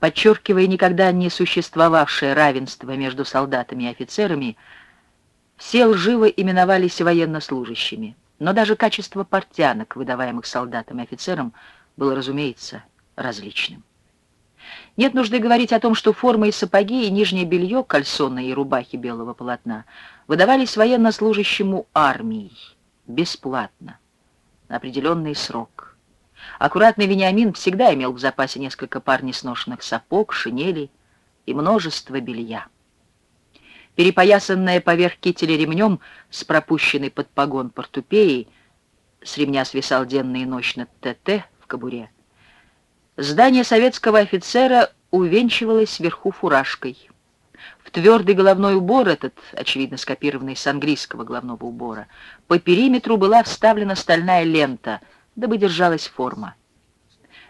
Подчеркивая никогда не существовавшее равенство между солдатами и офицерами, все лживо именовались военнослужащими, но даже качество портянок, выдаваемых солдатам и офицерам, было, разумеется, различным. Нет нужды говорить о том, что форма и сапоги, и нижнее белье, кальсоны и рубахи белого полотна выдавались военнослужащему армии бесплатно, на определенный срок. Аккуратный Вениамин всегда имел в запасе несколько пар несношенных сапог, шинелей и множество белья. Перепоясанная поверх кителя ремнем с пропущенной под погон портупеей, с ремня свисал денно и ночно ТТ в кобуре, Здание советского офицера увенчивалось вверху фуражкой. В твердый головной убор этот, очевидно скопированный с английского головного убора, по периметру была вставлена стальная лента, дабы держалась форма.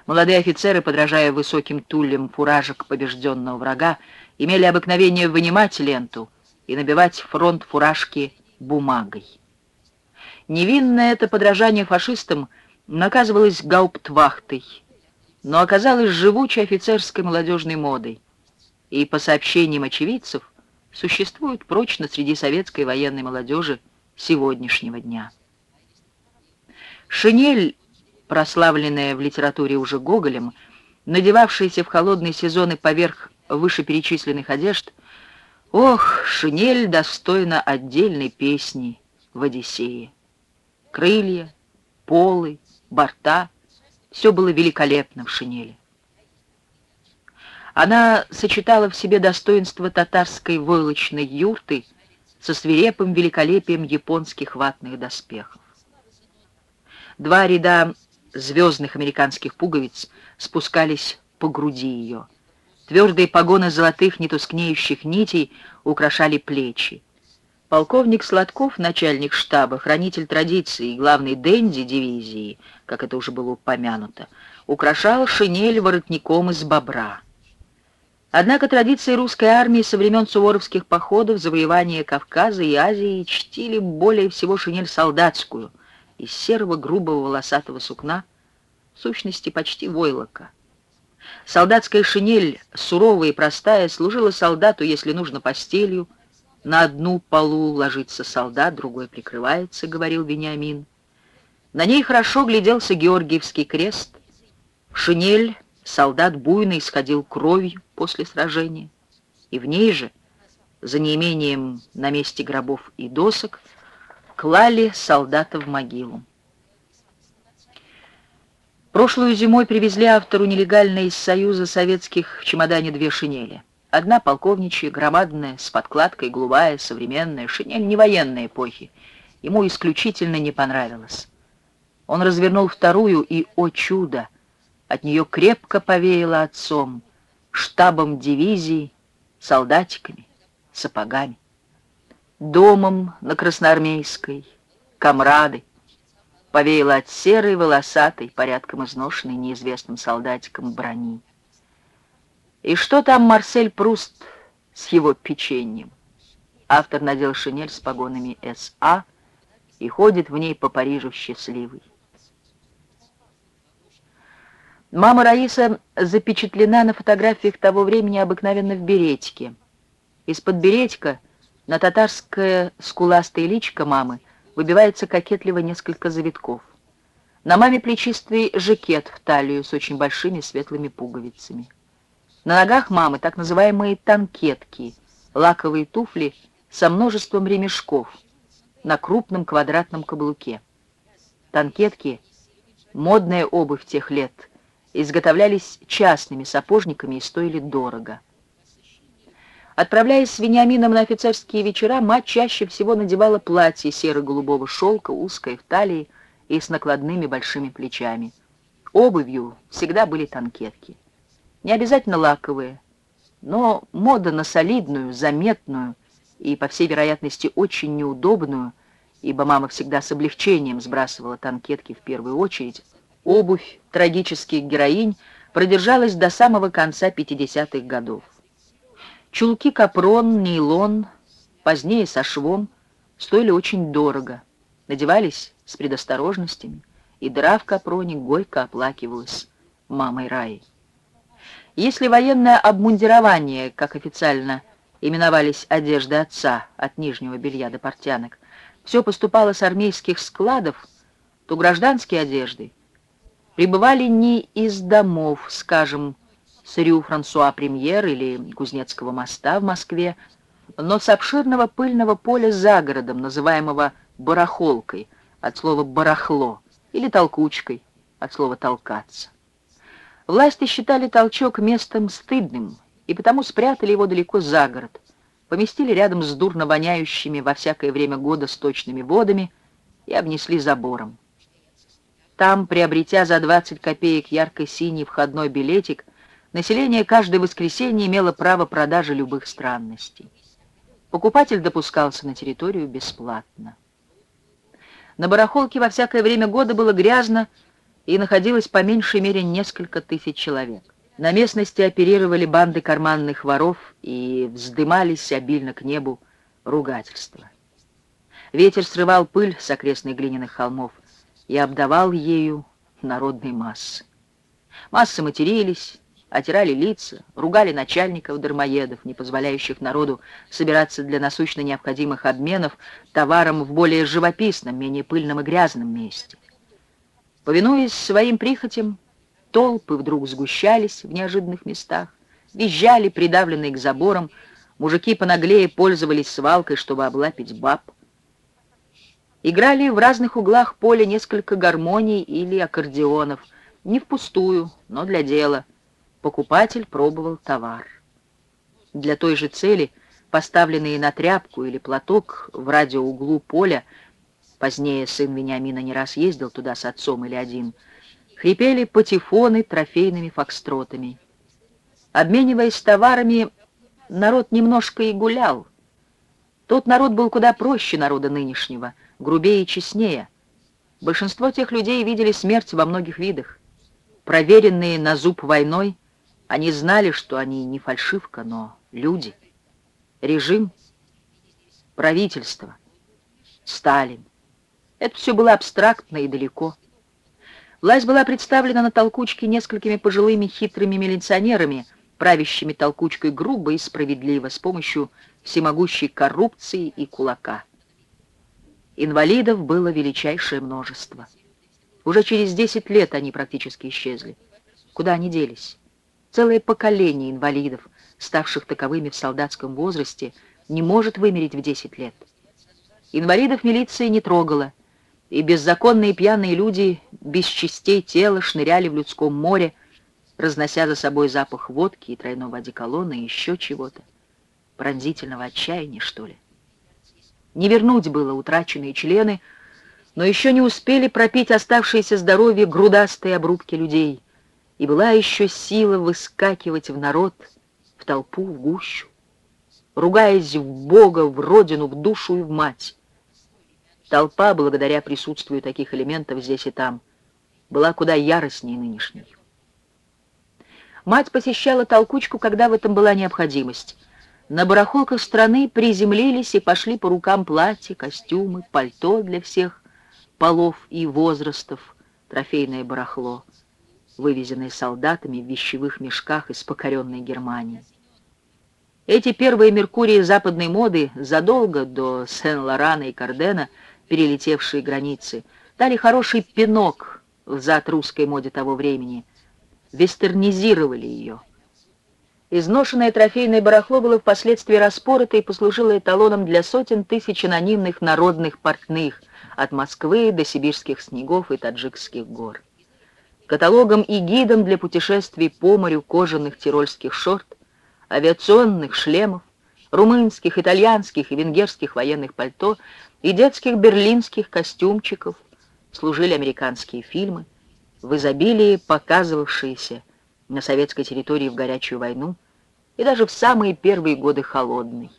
Молодые офицеры, подражая высоким тулям фуражек побежденного врага, имели обыкновение вынимать ленту и набивать фронт фуражки бумагой. Невинное это подражание фашистам наказывалось гауптвахтой, но оказалась живучей офицерской молодежной модой. И, по сообщениям очевидцев, существует прочно среди советской военной молодежи сегодняшнего дня. Шинель, прославленная в литературе уже Гоголем, надевавшаяся в холодные сезоны поверх вышеперечисленных одежд, ох, шинель достойна отдельной песни в «Одиссее». Крылья, полы, борта — все было великолепно в шинели. Она сочетала в себе достоинство татарской войлочной юрты со свирепым великолепием японских ватных доспехов. Два ряда звездных американских пуговиц спускались по груди ее. Твердые погоны золотых нетускнеющих нитей украшали плечи. Полковник Сладков, начальник штаба, хранитель традиций и главный денди дивизии, как это уже было упомянуто, украшал шинель воротником из бобра. Однако традиции русской армии со времен суворовских походов, завоевания Кавказа и Азии чтили более всего шинель солдатскую, из серого грубого волосатого сукна, в сущности почти войлока. Солдатская шинель, суровая и простая, служила солдату, если нужно, постелью, на одну полу ложится солдат, другой прикрывается, — говорил Вениамин. На ней хорошо гляделся Георгиевский крест. Шинель солдат буйно исходил кровью после сражения. И в ней же, за неимением на месте гробов и досок, клали солдата в могилу. Прошлую зимой привезли автору нелегально из Союза Советских в чемодане две шинели. Одна полковничья, громадная, с подкладкой, голубая, современная, шинель не военной эпохи. Ему исключительно не понравилось. Он развернул вторую, и, о чудо, от нее крепко повеяло отцом, штабом дивизии, солдатиками, сапогами. Домом на Красноармейской, комрады, повеяло от серой, волосатой, порядком изношенной неизвестным солдатиком брони. И что там Марсель Пруст с его печеньем? Автор надел шинель с погонами С.А. и ходит в ней по Парижу счастливый. Мама Раиса запечатлена на фотографиях того времени обыкновенно в беретике. Из-под беретика на татарское скуластое личико мамы выбивается кокетливо несколько завитков. На маме плечистый жакет в талию с очень большими светлыми пуговицами. На ногах мамы так называемые танкетки, лаковые туфли со множеством ремешков на крупном квадратном каблуке. Танкетки, модная обувь тех лет, изготовлялись частными сапожниками и стоили дорого. Отправляясь с Вениамином на офицерские вечера, мать чаще всего надевала платье серо-голубого шелка, узкое в талии и с накладными большими плечами. Обувью всегда были танкетки. Не обязательно лаковые, но мода на солидную, заметную и, по всей вероятности, очень неудобную, ибо мама всегда с облегчением сбрасывала танкетки в первую очередь, обувь трагических героинь продержалась до самого конца 50-х годов. Чулки капрон, нейлон, позднее со швом, стоили очень дорого, надевались с предосторожностями, и дыра в капроне горько оплакивалась мамой Раи. Если военное обмундирование, как официально именовались одежды отца, от нижнего белья до портянок, все поступало с армейских складов, то гражданские одежды прибывали не из домов, скажем, с Рю Франсуа Премьер или Кузнецкого моста в Москве, но с обширного пыльного поля за городом, называемого барахолкой, от слова «барахло», или толкучкой, от слова «толкаться». Власти считали толчок местом стыдным, и потому спрятали его далеко за город, поместили рядом с дурно воняющими во всякое время года сточными водами и обнесли забором. Там, приобретя за 20 копеек ярко-синий входной билетик, население каждое воскресенье имело право продажи любых странностей. Покупатель допускался на территорию бесплатно. На барахолке во всякое время года было грязно, и находилось по меньшей мере несколько тысяч человек. На местности оперировали банды карманных воров и вздымались обильно к небу ругательства. Ветер срывал пыль с окрестных глиняных холмов и обдавал ею народные массы. Массы матерились, отирали лица, ругали начальников-дармоедов, не позволяющих народу собираться для насущно необходимых обменов товаром в более живописном, менее пыльном и грязном месте. Повинуясь своим прихотям, Толпы вдруг сгущались в неожиданных местах, визжали, придавленные к заборам, мужики понаглее пользовались свалкой, чтобы облапить баб. Играли в разных углах поля несколько гармоний или аккордеонов, не впустую, но для дела. Покупатель пробовал товар. Для той же цели, поставленные на тряпку или платок в радиоуглу поля, позднее сын Вениамина не раз ездил туда с отцом или один — хрипели патефоны трофейными фокстротами. Обмениваясь товарами, народ немножко и гулял. Тот народ был куда проще народа нынешнего, грубее и честнее. Большинство тех людей видели смерть во многих видах. Проверенные на зуб войной, они знали, что они не фальшивка, но люди. Режим, правительство, Сталин. Это все было абстрактно и далеко. Власть была представлена на толкучке несколькими пожилыми хитрыми милиционерами, правящими толкучкой грубо и справедливо с помощью всемогущей коррупции и кулака. Инвалидов было величайшее множество. Уже через 10 лет они практически исчезли. Куда они делись? Целое поколение инвалидов, ставших таковыми в солдатском возрасте, не может вымереть в 10 лет. Инвалидов милиция не трогала, и беззаконные пьяные люди без частей тела шныряли в людском море, разнося за собой запах водки и тройного одеколона и еще чего-то. Пронзительного отчаяния, что ли. Не вернуть было утраченные члены, но еще не успели пропить оставшееся здоровье грудастые обрубки людей, и была еще сила выскакивать в народ, в толпу, в гущу, ругаясь в Бога, в родину, в душу и в мать. Толпа, благодаря присутствию таких элементов здесь и там, была куда яростнее нынешней. Мать посещала толкучку, когда в этом была необходимость. На барахолках страны приземлились и пошли по рукам платья, костюмы, пальто для всех полов и возрастов, трофейное барахло, вывезенное солдатами в вещевых мешках из покоренной Германии. Эти первые Меркурии западной моды задолго до Сен-Лорана и Кардена – перелетевшие границы, дали хороший пинок в зад русской моде того времени, вестернизировали ее. Изношенное трофейное барахло было впоследствии распорото и послужило эталоном для сотен тысяч анонимных народных портных от Москвы до сибирских снегов и таджикских гор. Каталогом и гидом для путешествий по морю кожаных тирольских шорт, авиационных шлемов, румынских, итальянских и венгерских военных пальто и детских берлинских костюмчиков служили американские фильмы, в изобилии показывавшиеся на советской территории в горячую войну и даже в самые первые годы холодной.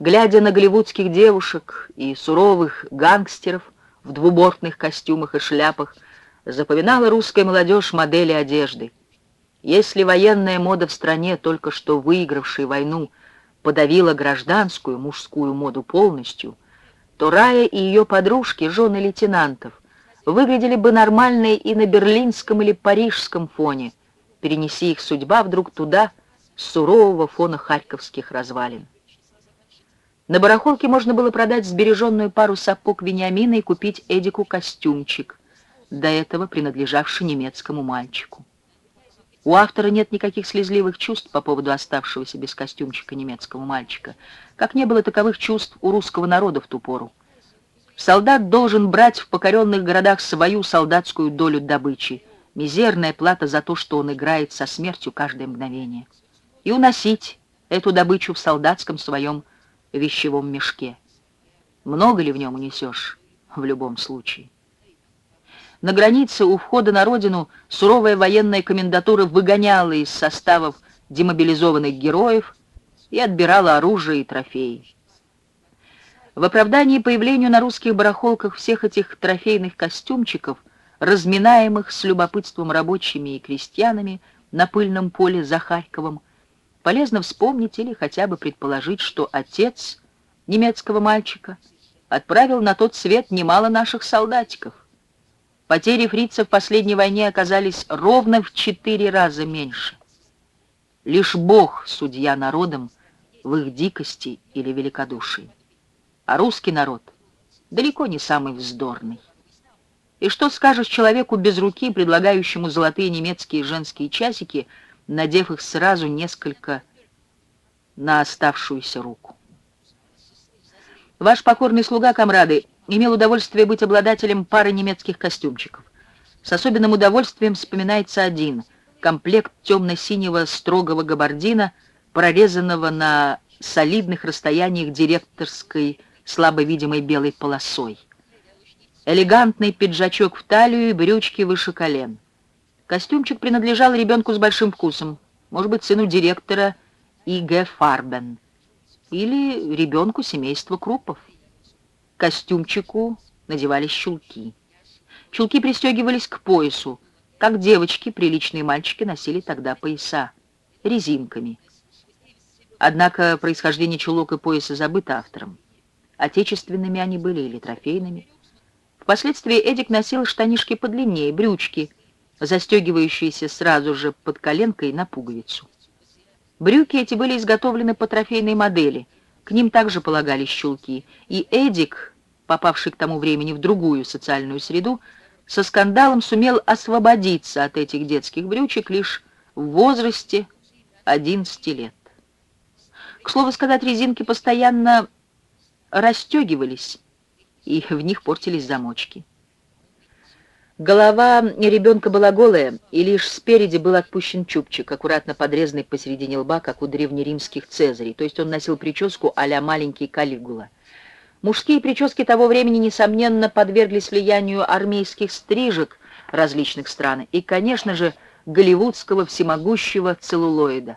Глядя на голливудских девушек и суровых гангстеров в двубортных костюмах и шляпах, запоминала русская молодежь модели одежды. Если военная мода в стране, только что выигравшей войну, подавила гражданскую мужскую моду полностью – то Рая и ее подружки, жены лейтенантов, выглядели бы нормально и на берлинском или парижском фоне, перенеси их судьба вдруг туда, с сурового фона харьковских развалин. На барахолке можно было продать сбереженную пару сапог Вениамина и купить Эдику костюмчик, до этого принадлежавший немецкому мальчику. У автора нет никаких слезливых чувств по поводу оставшегося без костюмчика немецкого мальчика, как не было таковых чувств у русского народа в ту пору. Солдат должен брать в покоренных городах свою солдатскую долю добычи, мизерная плата за то, что он играет со смертью каждое мгновение, и уносить эту добычу в солдатском своем вещевом мешке. Много ли в нем унесешь в любом случае? На границе у входа на родину суровая военная комендатура выгоняла из составов демобилизованных героев и отбирала оружие и трофеи. В оправдании появлению на русских барахолках всех этих трофейных костюмчиков, разминаемых с любопытством рабочими и крестьянами на пыльном поле за Харьковом, полезно вспомнить или хотя бы предположить, что отец немецкого мальчика отправил на тот свет немало наших солдатиков. Потери фрицев в последней войне оказались ровно в четыре раза меньше. Лишь Бог, судья народом, в их дикости или великодушии. А русский народ далеко не самый вздорный. И что скажешь человеку без руки, предлагающему золотые немецкие женские часики, надев их сразу несколько на оставшуюся руку? Ваш покорный слуга, комрады, имел удовольствие быть обладателем пары немецких костюмчиков. С особенным удовольствием вспоминается один — комплект темно-синего строгого габардина, прорезанного на солидных расстояниях директорской слабо видимой белой полосой. Элегантный пиджачок в талию и брючки выше колен. Костюмчик принадлежал ребенку с большим вкусом, может быть, сыну директора И.Г. Фарбен или ребенку семейства Костюмчику надевались чулки. Чулки пристегивались к поясу, как девочки, приличные мальчики носили тогда пояса, резинками. Однако происхождение чулок и пояса забыто автором. Отечественными они были или трофейными. Впоследствии Эдик носил штанишки подлиннее, брючки, застегивающиеся сразу же под коленкой на пуговицу. Брюки эти были изготовлены по трофейной модели — к ним также полагались щелки, и Эдик, попавший к тому времени в другую социальную среду, со скандалом сумел освободиться от этих детских брючек лишь в возрасте 11 лет. К слову сказать, резинки постоянно расстегивались, и в них портились замочки. Голова ребенка была голая, и лишь спереди был отпущен чубчик, аккуратно подрезанный посередине лба, как у древнеримских цезарей, то есть он носил прическу а-ля маленький Калигула. Мужские прически того времени, несомненно, подверглись влиянию армейских стрижек различных стран и, конечно же, голливудского всемогущего целлулоида.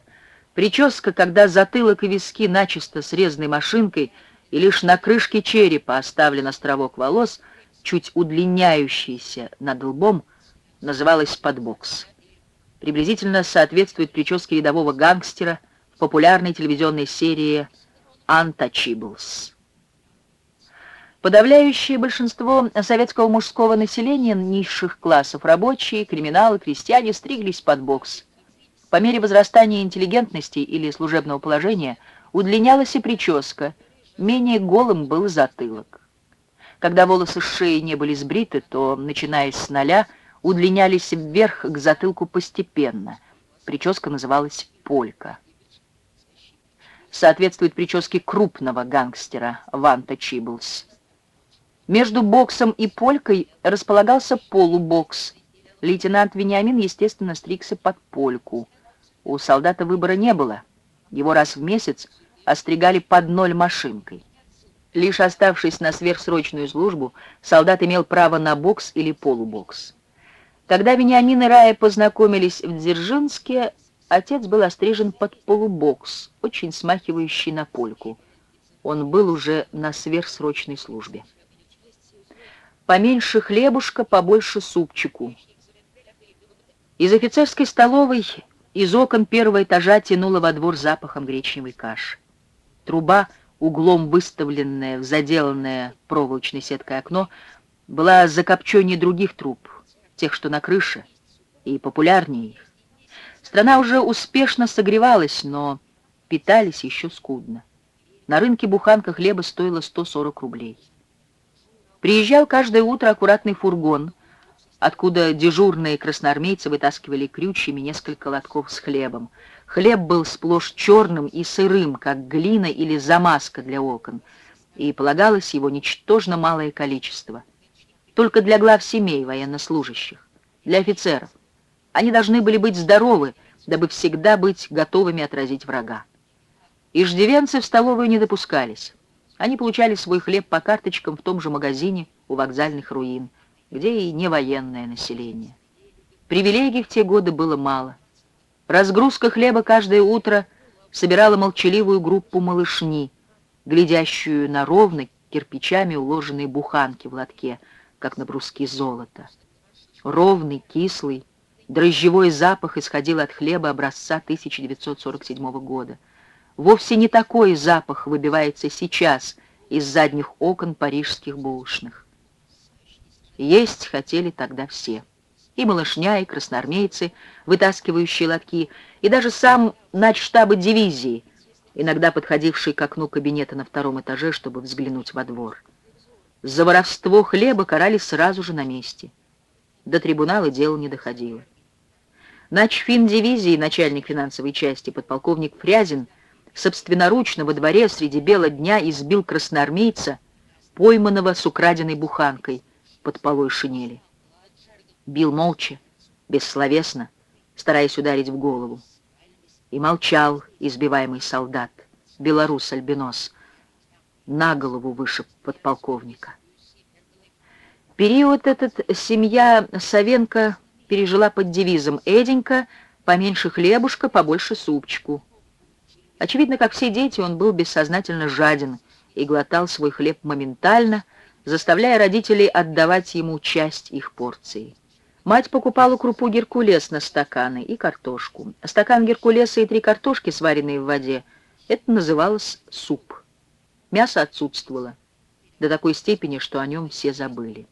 Прическа, когда затылок и виски начисто срезаны машинкой, и лишь на крышке черепа оставлен островок волос — чуть удлиняющийся над лбом, называлась подбокс. Приблизительно соответствует прическе рядового гангстера в популярной телевизионной серии «Untouchables». Подавляющее большинство советского мужского населения низших классов, рабочие, криминалы, крестьяне, стриглись под бокс. По мере возрастания интеллигентности или служебного положения удлинялась и прическа, менее голым был затылок. Когда волосы с шеи не были сбриты, то, начиная с ноля, удлинялись вверх к затылку постепенно. Прическа называлась «полька». Соответствует прическе крупного гангстера Ванта Чиблс. Между боксом и полькой располагался полубокс. Лейтенант Вениамин, естественно, стригся под польку. У солдата выбора не было. Его раз в месяц остригали под ноль машинкой. Лишь оставшись на сверхсрочную службу, солдат имел право на бокс или полубокс. Когда Вениамин и Рая познакомились в Дзержинске, отец был острижен под полубокс, очень смахивающий на польку. Он был уже на сверхсрочной службе. Поменьше хлебушка, побольше супчику. Из офицерской столовой из окон первого этажа тянуло во двор запахом гречневой каши. Труба — углом выставленное в заделанное проволочной сеткой окно, была закопченнее других труб, тех, что на крыше, и популярнее их. Страна уже успешно согревалась, но питались еще скудно. На рынке буханка хлеба стоила 140 рублей. Приезжал каждое утро аккуратный фургон, откуда дежурные красноармейцы вытаскивали крючьями несколько лотков с хлебом. Хлеб был сплошь черным и сырым, как глина или замазка для окон, и полагалось его ничтожно малое количество. Только для глав семей военнослужащих, для офицеров. Они должны были быть здоровы, дабы всегда быть готовыми отразить врага. Иждивенцы в столовую не допускались. Они получали свой хлеб по карточкам в том же магазине у вокзальных руин, где и не военное население. Привилегий в те годы было мало. Разгрузка хлеба каждое утро собирала молчаливую группу малышни, глядящую на ровно кирпичами уложенные буханки в лотке, как на бруски золота. Ровный, кислый, дрожжевой запах исходил от хлеба образца 1947 года. Вовсе не такой запах выбивается сейчас из задних окон парижских булочных. Есть хотели тогда все. И малышня, и красноармейцы, вытаскивающие лотки, и даже сам начштаба дивизии, иногда подходивший к окну кабинета на втором этаже, чтобы взглянуть во двор. За воровство хлеба карали сразу же на месте. До трибунала дело не доходило. Начфин дивизии, начальник финансовой части, подполковник Фрязин, собственноручно во дворе среди бела дня избил красноармейца, пойманного с украденной буханкой под полой шинели. Бил молча, бессловесно, стараясь ударить в голову. И молчал избиваемый солдат, белорус-альбинос, на голову выше подполковника. Период этот семья Савенко пережила под девизом «Эденька, поменьше хлебушка, побольше супчику». Очевидно, как все дети, он был бессознательно жаден и глотал свой хлеб моментально, заставляя родителей отдавать ему часть их порции. Мать покупала крупу геркулес на стаканы и картошку. Стакан геркулеса и три картошки, сваренные в воде, это называлось суп. Мясо отсутствовало до такой степени, что о нем все забыли.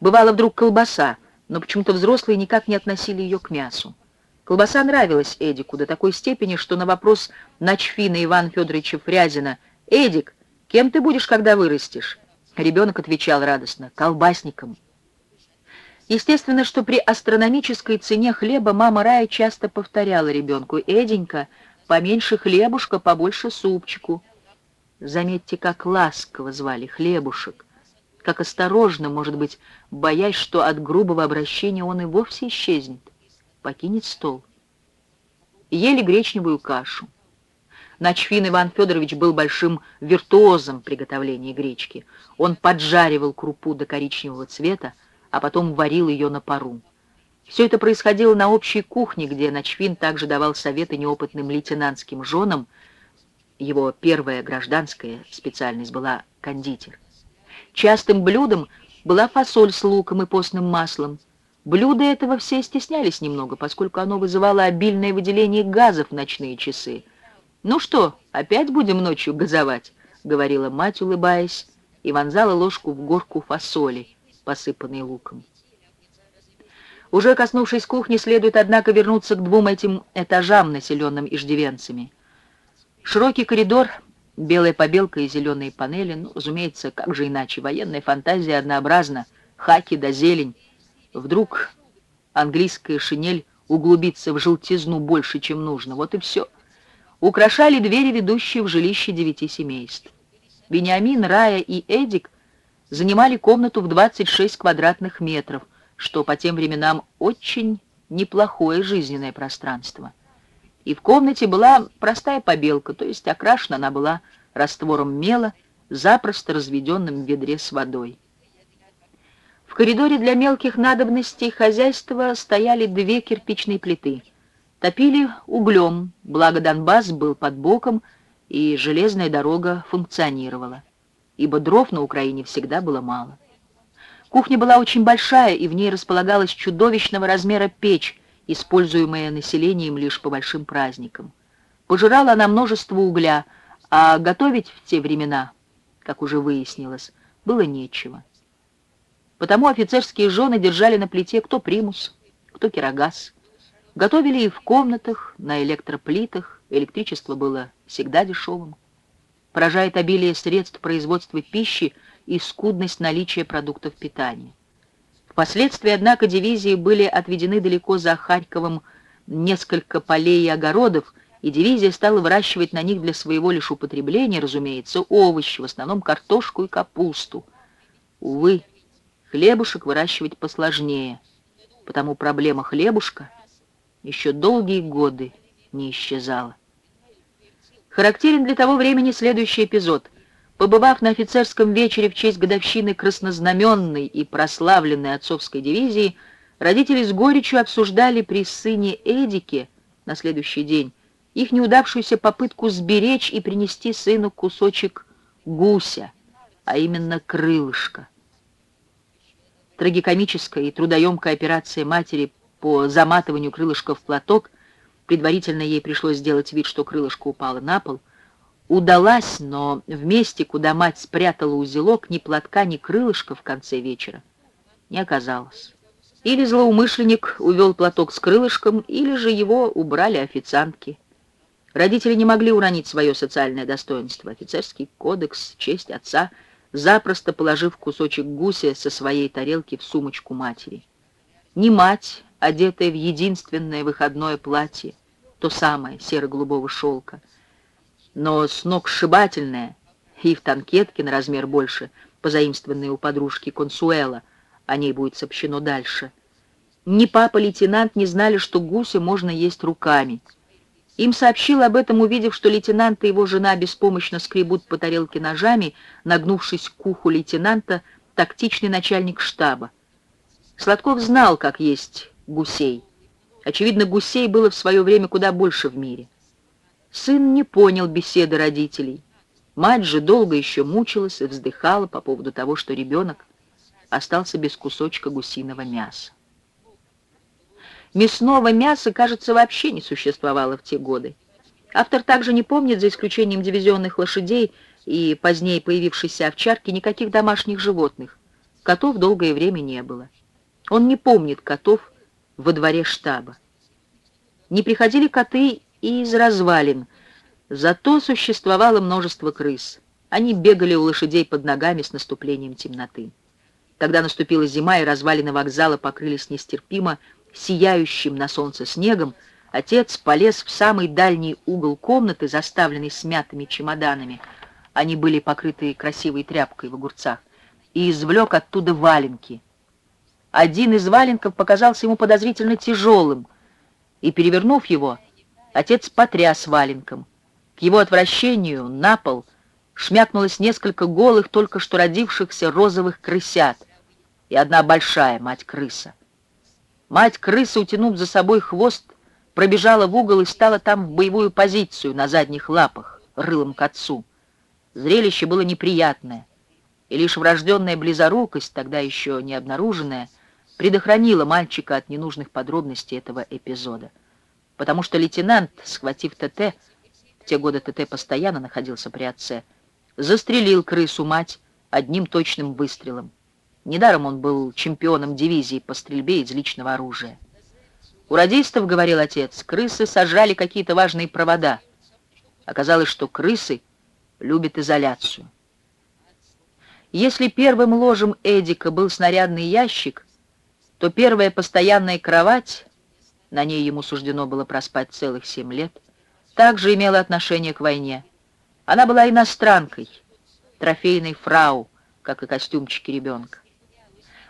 Бывала вдруг колбаса, но почему-то взрослые никак не относили ее к мясу. Колбаса нравилась Эдику до такой степени, что на вопрос начфина Ивана Федоровича Фрязина «Эдик, кем ты будешь, когда вырастешь?» Ребенок отвечал радостно «Колбасником». Естественно, что при астрономической цене хлеба мама Рая часто повторяла ребенку «Эденька, поменьше хлебушка, побольше супчику». Заметьте, как ласково звали хлебушек, как осторожно, может быть, боясь, что от грубого обращения он и вовсе исчезнет покинет стол. Ели гречневую кашу. Начфин Иван Федорович был большим виртуозом приготовления гречки. Он поджаривал крупу до коричневого цвета, а потом варил ее на пару. Все это происходило на общей кухне, где Начфин также давал советы неопытным лейтенантским женам. Его первая гражданская специальность была кондитер. Частым блюдом была фасоль с луком и постным маслом, Блюда этого все стеснялись немного, поскольку оно вызывало обильное выделение газов в ночные часы. «Ну что, опять будем ночью газовать?» — говорила мать, улыбаясь, и вонзала ложку в горку фасоли, посыпанной луком. Уже коснувшись кухни, следует, однако, вернуться к двум этим этажам, населенным иждивенцами. Широкий коридор, белая побелка и зеленые панели, ну, разумеется, как же иначе, военная фантазия однообразна, хаки да зелень, Вдруг английская шинель углубится в желтизну больше, чем нужно. Вот и все. Украшали двери, ведущие в жилище девяти семейств. Вениамин, Рая и Эдик занимали комнату в 26 квадратных метров, что по тем временам очень неплохое жизненное пространство. И в комнате была простая побелка, то есть окрашена она была раствором мела, запросто разведенным в ведре с водой. В коридоре для мелких надобностей хозяйства стояли две кирпичные плиты. Топили углем, благо Донбасс был под боком, и железная дорога функционировала, ибо дров на Украине всегда было мало. Кухня была очень большая, и в ней располагалась чудовищного размера печь, используемая населением лишь по большим праздникам. Пожирала она множество угля, а готовить в те времена, как уже выяснилось, было нечего. Потому офицерские жены держали на плите кто примус, кто кирогаз. Готовили и в комнатах, на электроплитах, электричество было всегда дешевым. Поражает обилие средств производства пищи и скудность наличия продуктов питания. Впоследствии, однако, дивизии были отведены далеко за Харьковом несколько полей и огородов, и дивизия стала выращивать на них для своего лишь употребления, разумеется, овощи, в основном картошку и капусту. Увы, хлебушек выращивать посложнее, потому проблема хлебушка еще долгие годы не исчезала. Характерен для того времени следующий эпизод. Побывав на офицерском вечере в честь годовщины краснознаменной и прославленной отцовской дивизии, родители с горечью обсуждали при сыне Эдике на следующий день их неудавшуюся попытку сберечь и принести сыну кусочек гуся, а именно крылышко. Трагикомическая и трудоемкая операция матери по заматыванию крылышка в платок, предварительно ей пришлось сделать вид, что крылышко упало на пол, удалась, но в месте, куда мать спрятала узелок, ни платка, ни крылышка в конце вечера не оказалось. Или злоумышленник увел платок с крылышком, или же его убрали официантки. Родители не могли уронить свое социальное достоинство, офицерский кодекс, честь отца, запросто положив кусочек гуся со своей тарелки в сумочку матери. Ни мать, одетая в единственное выходное платье, то самое серо-голубого шелка, но с ног сшибательное и в танкетке на размер больше, позаимствованные у подружки Консуэла, о ней будет сообщено дальше. Ни папа-лейтенант не знали, что гуся можно есть руками — им сообщил об этом, увидев, что лейтенант и его жена беспомощно скребут по тарелке ножами, нагнувшись к уху лейтенанта, тактичный начальник штаба. Сладков знал, как есть гусей. Очевидно, гусей было в свое время куда больше в мире. Сын не понял беседы родителей. Мать же долго еще мучилась и вздыхала по поводу того, что ребенок остался без кусочка гусиного мяса. Мясного мяса, кажется, вообще не существовало в те годы. Автор также не помнит, за исключением дивизионных лошадей и позднее появившейся овчарки, никаких домашних животных. Котов долгое время не было. Он не помнит котов во дворе штаба. Не приходили коты и из развалин, зато существовало множество крыс. Они бегали у лошадей под ногами с наступлением темноты. Когда наступила зима и развалины вокзала покрылись нестерпимо сияющим на солнце снегом, отец полез в самый дальний угол комнаты, заставленный смятыми чемоданами. Они были покрыты красивой тряпкой в огурцах, и извлек оттуда валенки. Один из валенков показался ему подозрительно тяжелым, и, перевернув его, отец потряс валенком. К его отвращению на пол шмякнулось несколько голых, только что родившихся розовых крысят и одна большая мать-крыса. Мать крысы, утянув за собой хвост, пробежала в угол и стала там в боевую позицию на задних лапах, рылом к отцу. Зрелище было неприятное, и лишь врожденная близорукость, тогда еще не обнаруженная, предохранила мальчика от ненужных подробностей этого эпизода. Потому что лейтенант, схватив ТТ, в те годы ТТ постоянно находился при отце, застрелил крысу-мать одним точным выстрелом. Недаром он был чемпионом дивизии по стрельбе из личного оружия. У радистов, говорил отец, крысы сожрали какие-то важные провода. Оказалось, что крысы любят изоляцию. Если первым ложем Эдика был снарядный ящик, то первая постоянная кровать, на ней ему суждено было проспать целых семь лет, также имела отношение к войне. Она была иностранкой, трофейной фрау, как и костюмчики ребенка.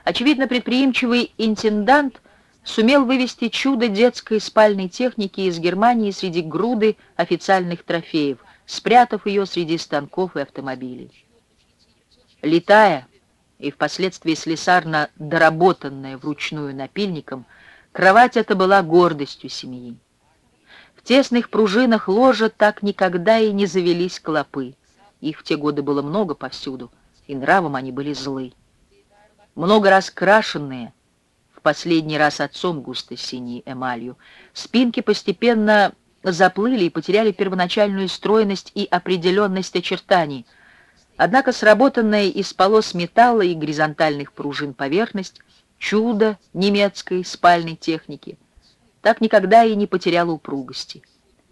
Очевидно, предприимчивый интендант сумел вывести чудо детской спальной техники из Германии среди груды официальных трофеев, спрятав ее среди станков и автомобилей. Летая и впоследствии слесарно доработанная вручную напильником, кровать эта была гордостью семьи. В тесных пружинах ложа так никогда и не завелись клопы. Их в те годы было много повсюду, и нравом они были злы много раз крашенные, в последний раз отцом густо синей эмалью, спинки постепенно заплыли и потеряли первоначальную стройность и определенность очертаний. Однако сработанная из полос металла и горизонтальных пружин поверхность — чудо немецкой спальной техники — так никогда и не потеряла упругости.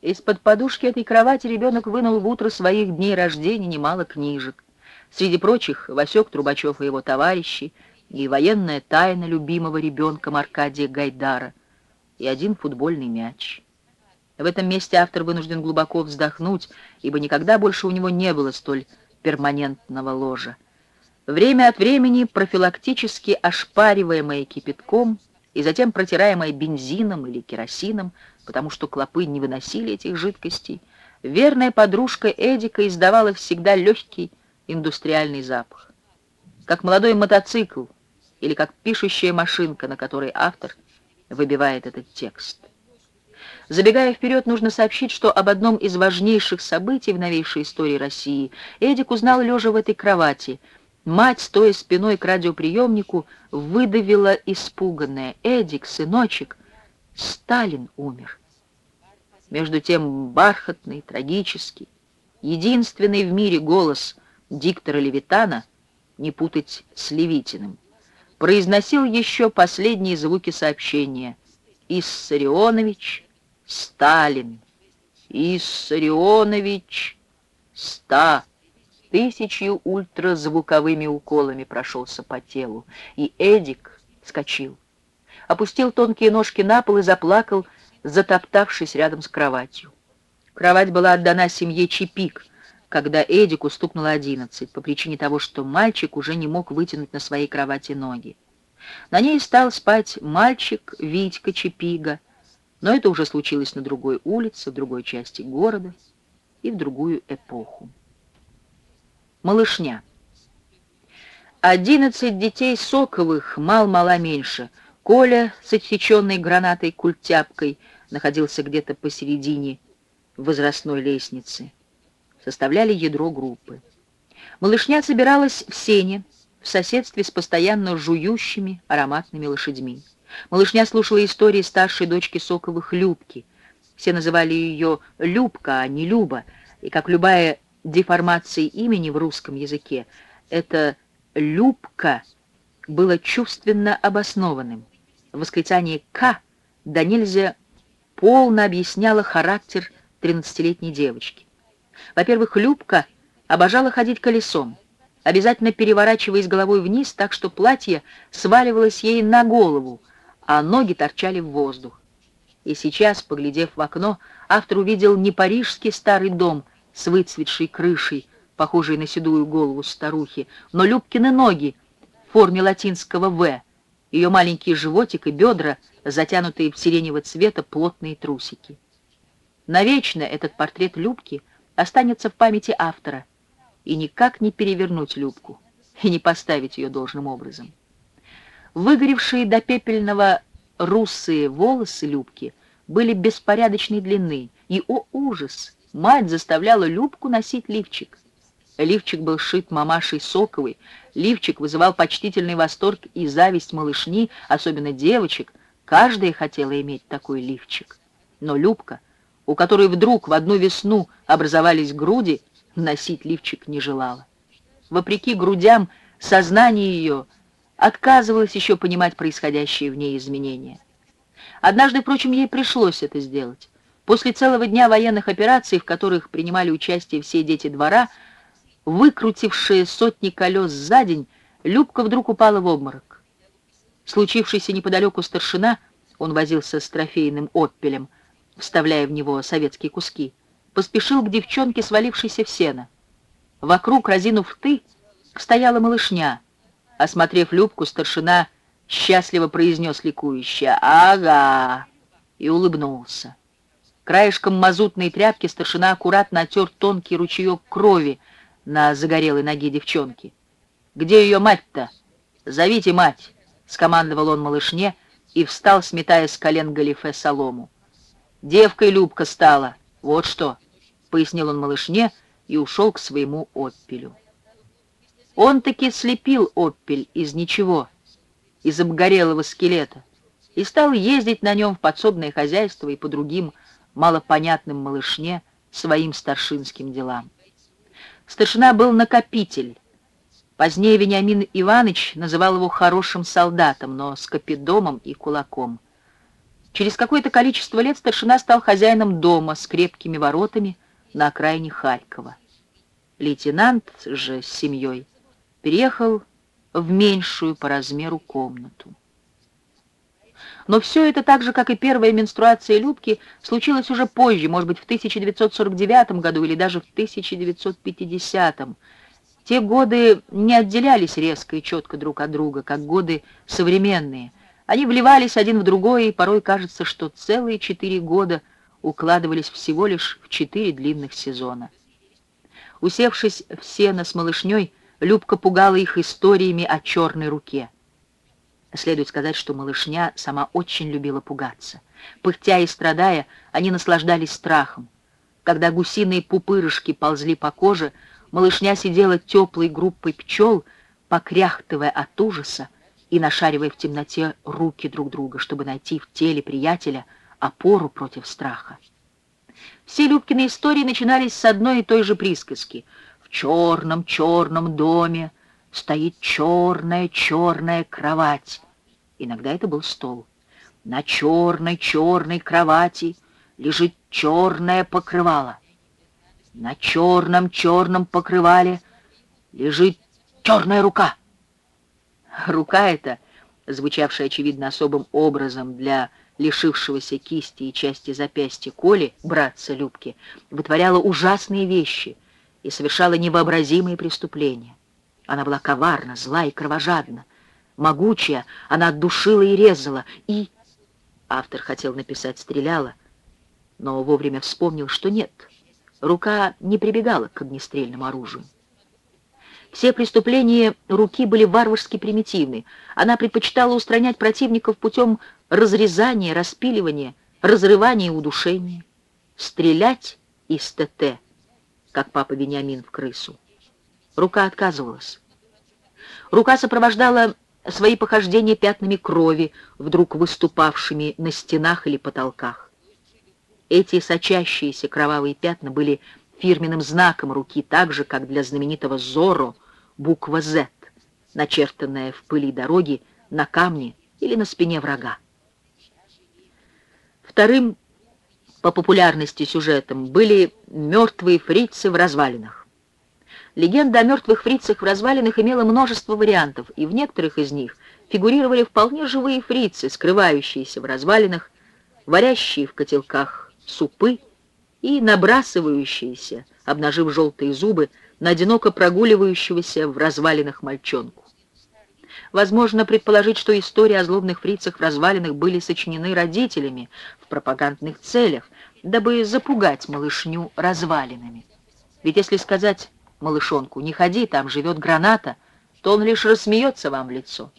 Из-под подушки этой кровати ребенок вынул в утро своих дней рождения немало книжек. Среди прочих Васек Трубачев и его товарищи, и военная тайна любимого ребенка Аркадия Гайдара, и один футбольный мяч. В этом месте автор вынужден глубоко вздохнуть, ибо никогда больше у него не было столь перманентного ложа. Время от времени профилактически ошпариваемое кипятком и затем протираемое бензином или керосином, потому что клопы не выносили этих жидкостей, верная подружка Эдика издавала всегда легкий индустриальный запах. Как молодой мотоцикл или как пишущая машинка, на которой автор выбивает этот текст. Забегая вперед, нужно сообщить, что об одном из важнейших событий в новейшей истории России Эдик узнал лежа в этой кровати. Мать, стоя спиной к радиоприемнику, выдавила испуганная. «Эдик, сыночек, Сталин умер». Между тем бархатный, трагический, единственный в мире голос диктора Левитана, не путать с Левитиным, произносил еще последние звуки сообщения. «Иссарионович, Сталин, Иссарионович, ста». Тысячью ультразвуковыми уколами прошелся по телу, и Эдик вскочил. Опустил тонкие ножки на пол и заплакал, затоптавшись рядом с кроватью. Кровать была отдана семье Чипик, когда Эдику стукнуло одиннадцать, по причине того, что мальчик уже не мог вытянуть на своей кровати ноги. На ней стал спать мальчик Витька Чипига, но это уже случилось на другой улице, в другой части города и в другую эпоху. Малышня. Одиннадцать детей Соковых, мал-мала меньше. Коля с отсеченной гранатой культяпкой находился где-то посередине возрастной лестницы. Составляли ядро группы. Малышня собиралась в сене, в соседстве с постоянно жующими ароматными лошадьми. Малышня слушала истории старшей дочки Соковых Любки. Все называли ее Любка, а не Люба, и как любая деформация имени в русском языке, это «Любка» было чувственно обоснованным. Восклицание «К» да нельзя полно объясняло характер 13-летней девочки. Во-первых, Любка обожала ходить колесом обязательно переворачиваясь головой вниз, так что платье сваливалось ей на голову, а ноги торчали в воздух. И сейчас, поглядев в окно, автор увидел не парижский старый дом с выцветшей крышей, похожей на седую голову старухи, но Любкины ноги в форме латинского «В», ее маленький животик и бедра, затянутые в сиреневого цвета плотные трусики. Навечно этот портрет Любки останется в памяти автора — и никак не перевернуть Любку, и не поставить ее должным образом. Выгоревшие до пепельного русые волосы Любки были беспорядочной длины, и, о ужас, мать заставляла Любку носить лифчик. Лифчик был шит мамашей Соковой, лифчик вызывал почтительный восторг и зависть малышни, особенно девочек, каждая хотела иметь такой лифчик. Но Любка, у которой вдруг в одну весну образовались груди, носить лифчик не желала. Вопреки грудям, сознание ее отказывалось еще понимать происходящие в ней изменения. Однажды, впрочем, ей пришлось это сделать. После целого дня военных операций, в которых принимали участие все дети двора, выкрутившие сотни колес за день, Любка вдруг упала в обморок. Случившийся неподалеку старшина, он возился с трофейным оппелем, вставляя в него советские куски, поспешил к девчонке, свалившейся в сено. Вокруг, разинув ты, стояла малышня. Осмотрев Любку, старшина счастливо произнес ликующе «Ага!» и улыбнулся. Краешком мазутной тряпки старшина аккуратно отер тонкий ручеек крови на загорелой ноге девчонки. «Где ее мать-то? Зовите мать!» — скомандовал он малышне и встал, сметая с колен галифе солому. «Девкой Любка стала, вот что!» — пояснил он малышне и ушел к своему оппелю. Он таки слепил оппель из ничего, из обгорелого скелета, и стал ездить на нем в подсобное хозяйство и по другим малопонятным малышне своим старшинским делам. Старшина был накопитель. Позднее Вениамин Иванович называл его хорошим солдатом, но с капидомом и кулаком. Через какое-то количество лет старшина стал хозяином дома с крепкими воротами на окраине Харькова. Лейтенант же с семьей переехал в меньшую по размеру комнату. Но все это так же, как и первая менструация Любки, случилось уже позже, может быть, в 1949 году или даже в 1950. Те годы не отделялись резко и четко друг от друга, как годы современные. Они вливались один в другой, и порой кажется, что целые четыре года укладывались всего лишь в четыре длинных сезона. Усевшись в сено с малышней, Любка пугала их историями о черной руке. Следует сказать, что малышня сама очень любила пугаться. Пыхтя и страдая, они наслаждались страхом. Когда гусиные пупырышки ползли по коже, малышня сидела теплой группой пчел, покряхтывая от ужаса и нашаривая в темноте руки друг друга, чтобы найти в теле приятеля опору против страха. Все Любкины истории начинались с одной и той же присказки. В черном-черном доме стоит черная-черная кровать. Иногда это был стол. На черной-черной кровати лежит черное покрывало. На черном-черном покрывале лежит черная рука. Рука эта, звучавшая, очевидно, особым образом для лишившегося кисти и части запястья Коли, братца Любки, вытворяла ужасные вещи и совершала невообразимые преступления. Она была коварна, зла и кровожадна. Могучая, она отдушила и резала, и... Автор хотел написать «стреляла», но вовремя вспомнил, что нет. Рука не прибегала к огнестрельному оружию. Все преступления руки были варварски примитивны. Она предпочитала устранять противников путем разрезания, распиливания, разрывания и удушения. Стрелять из ТТ, как папа Вениамин в крысу. Рука отказывалась. Рука сопровождала свои похождения пятнами крови, вдруг выступавшими на стенах или потолках. Эти сочащиеся кровавые пятна были фирменным знаком руки, так же, как для знаменитого Зоро буква «З», начертанная в пыли дороги на камне или на спине врага. Вторым по популярности сюжетом были мертвые фрицы в развалинах. Легенда о мертвых фрицах в развалинах имела множество вариантов, и в некоторых из них фигурировали вполне живые фрицы, скрывающиеся в развалинах, варящие в котелках супы и набрасывающиеся, обнажив желтые зубы, на одиноко прогуливающегося в развалинах мальчонку. Возможно предположить, что истории о злобных фрицах в развалинах были сочинены родителями в пропагандных целях, дабы запугать малышню развалинами. Ведь если сказать малышонку, не ходи, там живет граната, то он лишь рассмеется вам в лицо.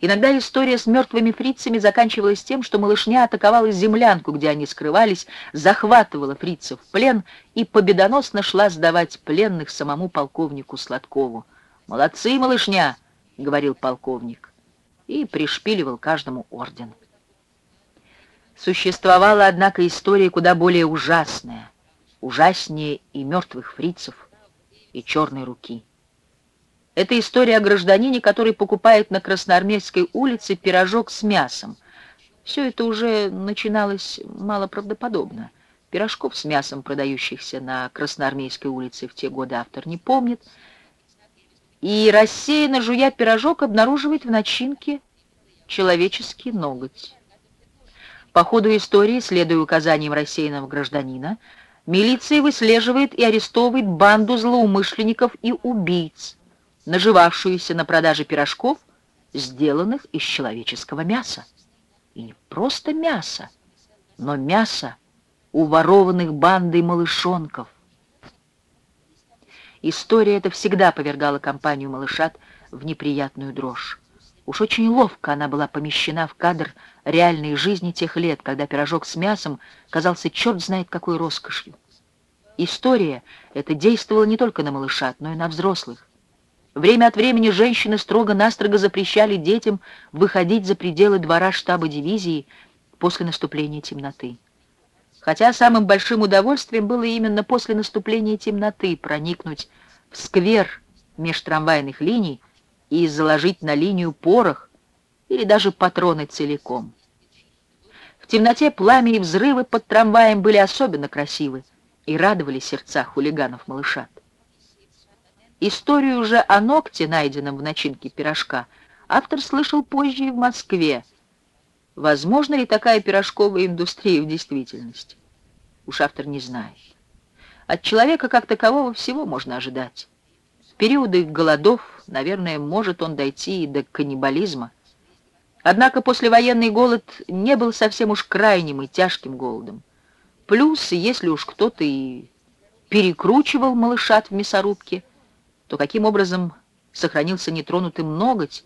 Иногда история с мертвыми фрицами заканчивалась тем, что малышня атаковала землянку, где они скрывались, захватывала фрицев в плен и победоносно шла сдавать пленных самому полковнику Сладкову. «Молодцы, малышня!» — говорил полковник, и пришпиливал каждому орден. Существовала, однако, история куда более ужасная, ужаснее и мертвых фрицев, и черной руки. Это история о гражданине, который покупает на Красноармейской улице пирожок с мясом. Все это уже начиналось малоправдоподобно. Пирожков с мясом, продающихся на Красноармейской улице в те годы, автор не помнит. И рассеянно жуя пирожок, обнаруживает в начинке человеческий ноготь. По ходу истории, следуя указаниям рассеянного гражданина, Милиция выслеживает и арестовывает банду злоумышленников и убийц, наживавшуюся на продаже пирожков, сделанных из человеческого мяса. И не просто мясо, но мясо уворованных бандой малышонков. История эта всегда повергала компанию малышат в неприятную дрожь. Уж очень ловко она была помещена в кадр реальной жизни тех лет, когда пирожок с мясом казался черт знает какой роскошью. История эта действовала не только на малышат, но и на взрослых. Время от времени женщины строго-настрого запрещали детям выходить за пределы двора штаба дивизии после наступления темноты. Хотя самым большим удовольствием было именно после наступления темноты проникнуть в сквер меж трамвайных линий и заложить на линию порох или даже патроны целиком. В темноте пламя и взрывы под трамваем были особенно красивы и радовали сердца хулиганов-малышат. Историю же о ногте, найденном в начинке пирожка, автор слышал позже и в Москве. Возможно ли такая пирожковая индустрия в действительности? Уж автор не знает. От человека как такового всего можно ожидать. В периоды голодов, наверное, может он дойти и до каннибализма. Однако послевоенный голод не был совсем уж крайним и тяжким голодом. Плюс, если уж кто-то и перекручивал малышат в мясорубке, то каким образом сохранился нетронутым ноготь,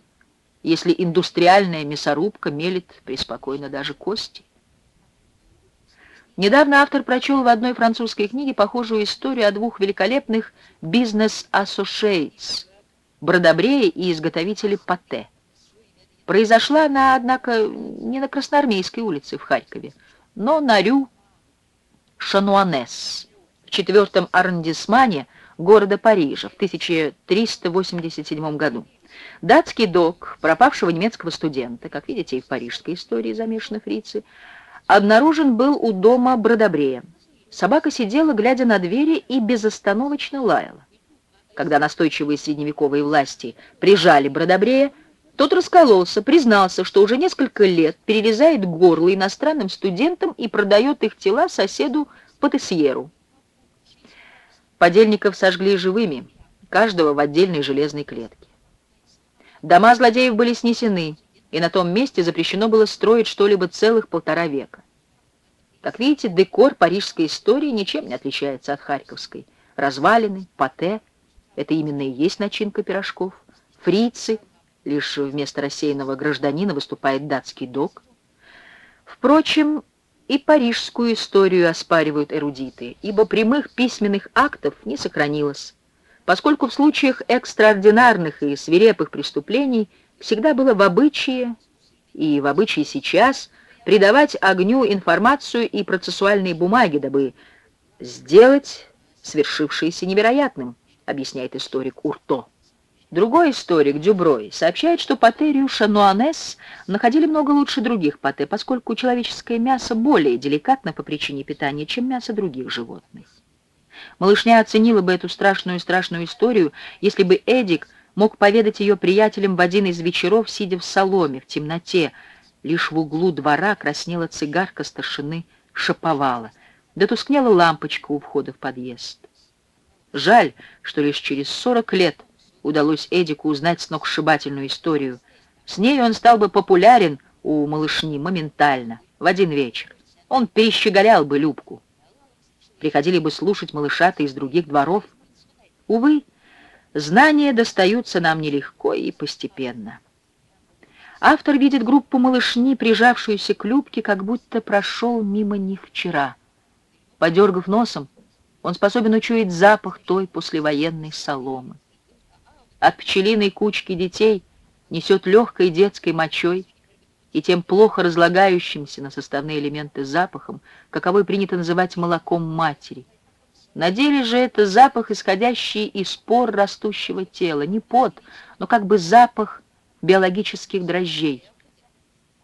если индустриальная мясорубка мелит преспокойно даже кости? Недавно автор прочел в одной французской книге похожую историю о двух великолепных бизнес-ассошиэйтс — бродобрее и изготовителе патте. Произошла она, однако, не на Красноармейской улице в Харькове, но на Рю Шануанес в четвертом аррondissement города Парижа в 1387 году. Датский док пропавшего немецкого студента, как видите, и в парижской истории замешаны фрицы, обнаружен был у дома Бродобрея. Собака сидела, глядя на двери, и безостановочно лаяла. Когда настойчивые средневековые власти прижали Бродобрея, тот раскололся, признался, что уже несколько лет перерезает горло иностранным студентам и продает их тела соседу Патесьеру. Подельников сожгли живыми, каждого в отдельной железной клетке. Дома злодеев были снесены, и на том месте запрещено было строить что-либо целых полтора века. Как видите, декор парижской истории ничем не отличается от харьковской. Развалины, пате — это именно и есть начинка пирожков, фрицы — лишь вместо рассеянного гражданина выступает датский док. Впрочем, и парижскую историю оспаривают эрудиты, ибо прямых письменных актов не сохранилось, поскольку в случаях экстраординарных и свирепых преступлений всегда было в обычае, и в обычае сейчас, придавать огню информацию и процессуальные бумаги, дабы сделать свершившееся невероятным, объясняет историк Урто. Другой историк, Дюброй, сообщает, что патерию шануанес находили много лучше других пате, поскольку человеческое мясо более деликатно по причине питания, чем мясо других животных. Малышня оценила бы эту страшную-страшную историю, если бы Эдик мог поведать ее приятелям в один из вечеров, сидя в соломе, в темноте. Лишь в углу двора краснела цигарка старшины Шаповала, да тускнела лампочка у входа в подъезд. Жаль, что лишь через сорок лет удалось Эдику узнать сногсшибательную историю. С ней он стал бы популярен у малышни моментально, в один вечер. Он перещеголял бы Любку. Приходили бы слушать малышата из других дворов. Увы, знания достаются нам нелегко и постепенно. Автор видит группу малышни, прижавшуюся к Любке, как будто прошел мимо них вчера. Подергав носом, он способен учуять запах той послевоенной соломы. От пчелиной кучки детей несет легкой детской мочой и тем плохо разлагающимся на составные элементы запахом, каковой принято называть молоком матери. На деле же это запах, исходящий из пор растущего тела, не пот, но как бы запах биологических дрожжей.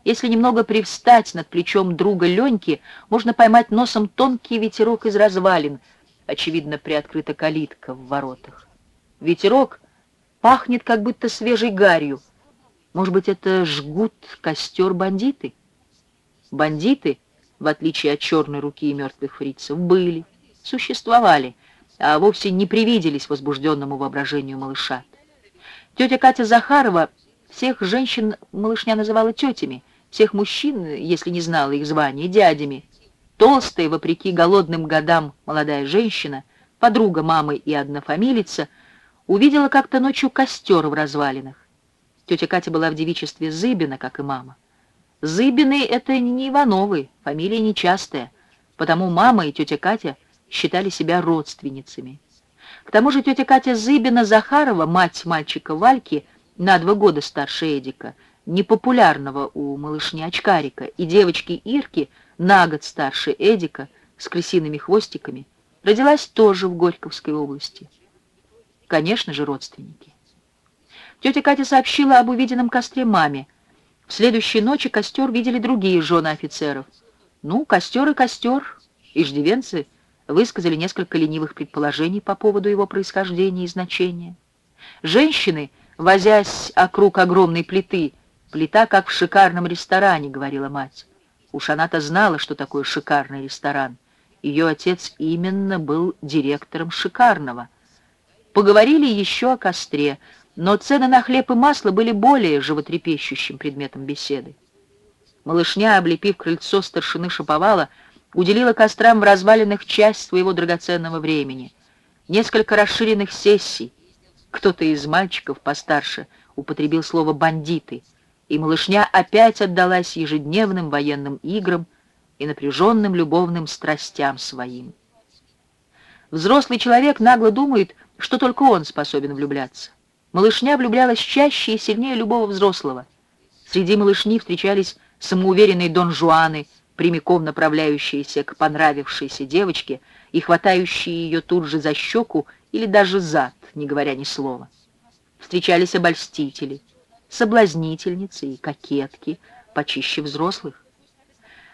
Если немного привстать над плечом друга Леньки, можно поймать носом тонкий ветерок из развалин, очевидно, приоткрыта калитка в воротах. Ветерок — Пахнет как будто свежей гарью. Может быть, это жгут костер бандиты? Бандиты, в отличие от черной руки и мертвых фрицев, были, существовали, а вовсе не привиделись возбужденному воображению малыша. Тетя Катя Захарова всех женщин малышня называла тетями, всех мужчин, если не знала их звания, дядями. Толстая, вопреки голодным годам, молодая женщина, подруга мамы и однофамилица — Увидела как-то ночью костер в развалинах. Тетя Катя была в девичестве Зыбина, как и мама. Зыбины — это не Ивановы, фамилия нечастая, потому мама и тетя Катя считали себя родственницами. К тому же тетя Катя Зыбина-Захарова, мать мальчика Вальки, на два года старше Эдика, непопулярного у малышни очкарика, и девочки Ирки, на год старше Эдика, с крысиными хвостиками, родилась тоже в Горьковской области. Конечно же, родственники. Тетя Катя сообщила об увиденном костре маме. В следующей ночи костер видели другие жены офицеров. Ну, костер и костер. Иждивенцы высказали несколько ленивых предположений по поводу его происхождения и значения. Женщины, возясь округ огромной плиты, плита как в шикарном ресторане, говорила мать. Уж она-то знала, что такое шикарный ресторан. Ее отец именно был директором шикарного. Поговорили еще о костре, но цены на хлеб и масло были более животрепещущим предметом беседы. Малышня, облепив крыльцо старшины Шаповала, уделила кострам в развалинах часть своего драгоценного времени. Несколько расширенных сессий. Кто-то из мальчиков постарше употребил слово «бандиты», и малышня опять отдалась ежедневным военным играм и напряженным любовным страстям своим. Взрослый человек нагло думает, что только он способен влюбляться. Малышня влюблялась чаще и сильнее любого взрослого. Среди малышни встречались самоуверенные Дон Жуаны, прямиком направляющиеся к понравившейся девочке и хватающие ее тут же за щеку или даже зад, не говоря ни слова. Встречались обольстители, соблазнительницы и кокетки, почище взрослых.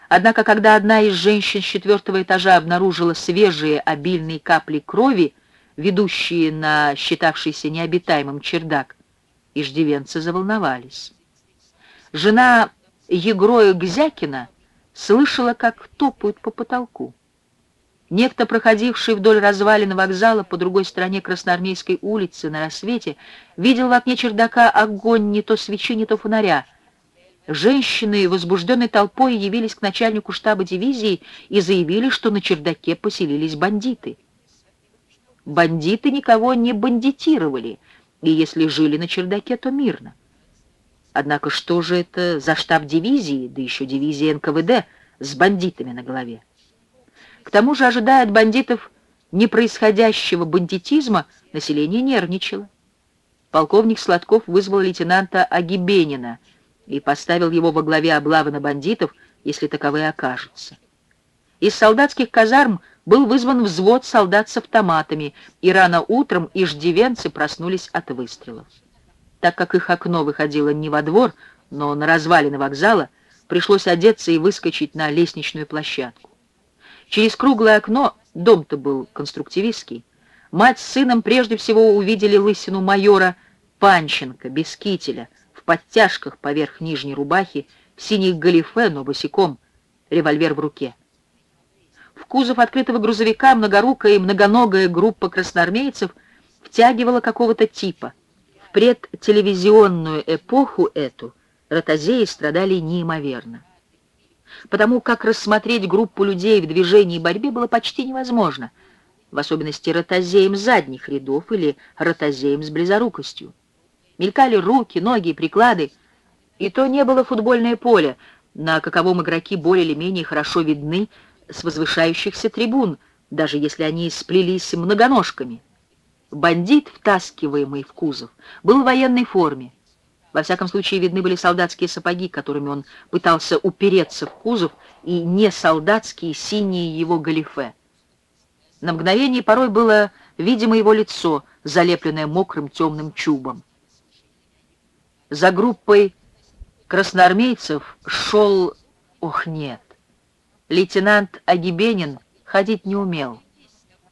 Однако, когда одна из женщин с четвертого этажа обнаружила свежие обильные капли крови, ведущие на считавшийся необитаемым чердак, иждивенцы заволновались. Жена Егроя Гзякина слышала, как топают по потолку. Некто, проходивший вдоль развалин вокзала по другой стороне Красноармейской улицы на рассвете, видел в окне чердака огонь не то свечи, не то фонаря. Женщины, возбужденной толпой, явились к начальнику штаба дивизии и заявили, что на чердаке поселились бандиты. Бандиты никого не бандитировали, и если жили на чердаке, то мирно. Однако что же это за штаб дивизии, да еще дивизия НКВД с бандитами на голове? К тому же, ожидая от бандитов непроисходящего бандитизма, население нервничало. Полковник Сладков вызвал лейтенанта Агибенина и поставил его во главе облавы на бандитов, если таковые окажутся. Из солдатских казарм был вызван взвод солдат с автоматами, и рано утром иждивенцы проснулись от выстрелов. Так как их окно выходило не во двор, но на развалины вокзала, пришлось одеться и выскочить на лестничную площадку. Через круглое окно, дом-то был конструктивистский, мать с сыном прежде всего увидели лысину майора Панченко, без кителя, в подтяжках поверх нижней рубахи, в синих галифе, но босиком, револьвер в руке. В кузов открытого грузовика многорукая и многоногая группа красноармейцев втягивала какого-то типа. В предтелевизионную эпоху эту ротозеи страдали неимоверно. Потому как рассмотреть группу людей в движении и борьбе было почти невозможно, в особенности ротозеем задних рядов или ротозеем с близорукостью. Мелькали руки, ноги, приклады, и то не было футбольное поле, на каковом игроки более или менее хорошо видны, с возвышающихся трибун, даже если они сплелись многоножками. Бандит, втаскиваемый в кузов, был в военной форме. Во всяком случае, видны были солдатские сапоги, которыми он пытался упереться в кузов, и не солдатские синие его галифе. На мгновение порой было видимо его лицо, залепленное мокрым темным чубом. За группой красноармейцев шел... Ох, нет! Лейтенант Агибенин ходить не умел.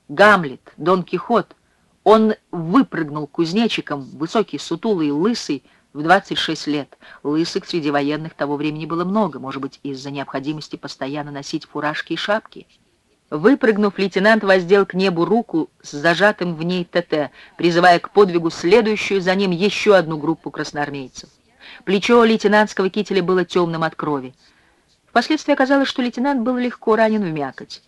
Гамлет, Дон Кихот, он выпрыгнул кузнечиком, высокий, сутулый, лысый, в 26 лет. Лысых среди военных того времени было много, может быть, из-за необходимости постоянно носить фуражки и шапки. Выпрыгнув, лейтенант воздел к небу руку с зажатым в ней ТТ, призывая к подвигу следующую за ним еще одну группу красноармейцев. Плечо лейтенантского кителя было темным от крови. Впоследствии оказалось, что лейтенант был легко ранен в мякоть.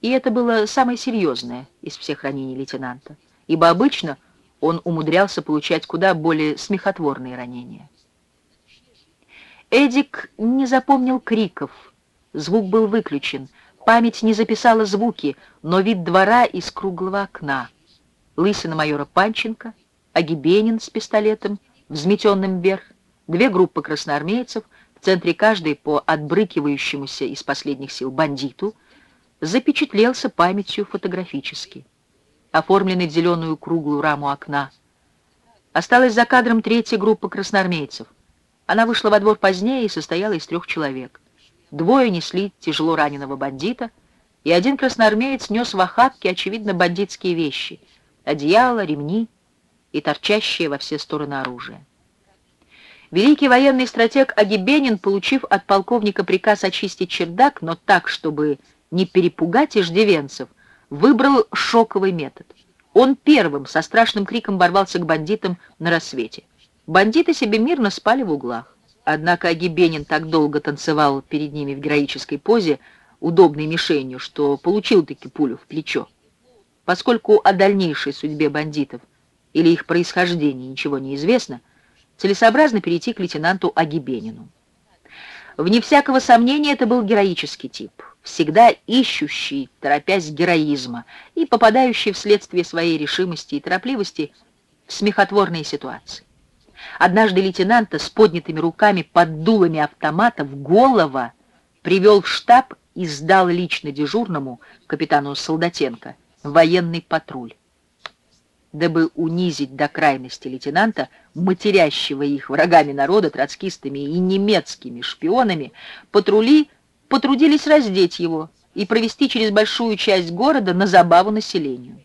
И это было самое серьезное из всех ранений лейтенанта, ибо обычно он умудрялся получать куда более смехотворные ранения. Эдик не запомнил криков, звук был выключен, память не записала звуки, но вид двора из круглого окна. Лысина майора Панченко, Агибенин с пистолетом, взметенным вверх, две группы красноармейцев, в центре каждой по отбрыкивающемуся из последних сил бандиту, запечатлелся памятью фотографически, оформленный в зеленую круглую раму окна. Осталась за кадром третья группа красноармейцев. Она вышла во двор позднее и состояла из трех человек. двое несли тяжело раненого бандита, и один красноармеец нес в охапке, очевидно, бандитские вещи — одеяло, ремни и торчащее во все стороны оружие. Великий военный стратег Агибенин, получив от полковника приказ очистить чердак, но так, чтобы не перепугать иждивенцев, выбрал шоковый метод. Он первым со страшным криком ворвался к бандитам на рассвете. Бандиты себе мирно спали в углах. Однако Агибенин так долго танцевал перед ними в героической позе, удобной мишенью, что получил-таки пулю в плечо. Поскольку о дальнейшей судьбе бандитов или их происхождении ничего не известно, целесообразно перейти к лейтенанту Агибенину. Вне всякого сомнения, это был героический тип, всегда ищущий, торопясь героизма и попадающий вследствие своей решимости и торопливости в смехотворные ситуации. Однажды лейтенанта с поднятыми руками под дулами автоматов голова привел в штаб и сдал лично дежурному, капитану Солдатенко, военный патруль дабы унизить до крайности лейтенанта, матерящего их врагами народа, троцкистами и немецкими шпионами, патрули потрудились раздеть его и провести через большую часть города на забаву населению.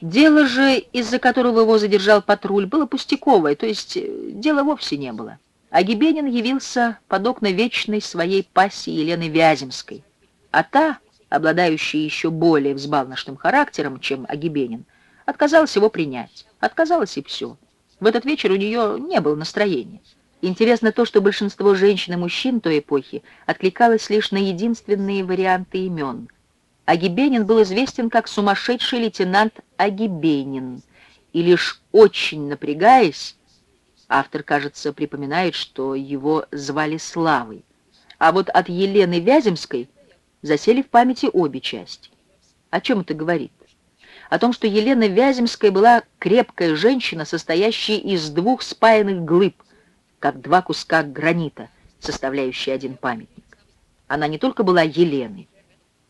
Дело же, из-за которого его задержал патруль, было пустяковое, то есть э, дела вовсе не было. А Гебенин явился под окна вечной своей пассии Елены Вяземской, а та, обладающая еще более взбалмошным характером, чем Агибенин, Отказалась его принять. Отказалась и все. В этот вечер у нее не было настроения. Интересно то, что большинство женщин и мужчин той эпохи откликалось лишь на единственные варианты имен. Агибенин был известен как сумасшедший лейтенант Агибенин, и лишь очень напрягаясь, автор, кажется, припоминает, что его звали Славой. А вот от Елены Вяземской засели в памяти обе части. О чем это говорит? о том, что Елена Вяземская была крепкая женщина, состоящая из двух спаянных глыб, как два куска гранита, составляющие один памятник. Она не только была Еленой,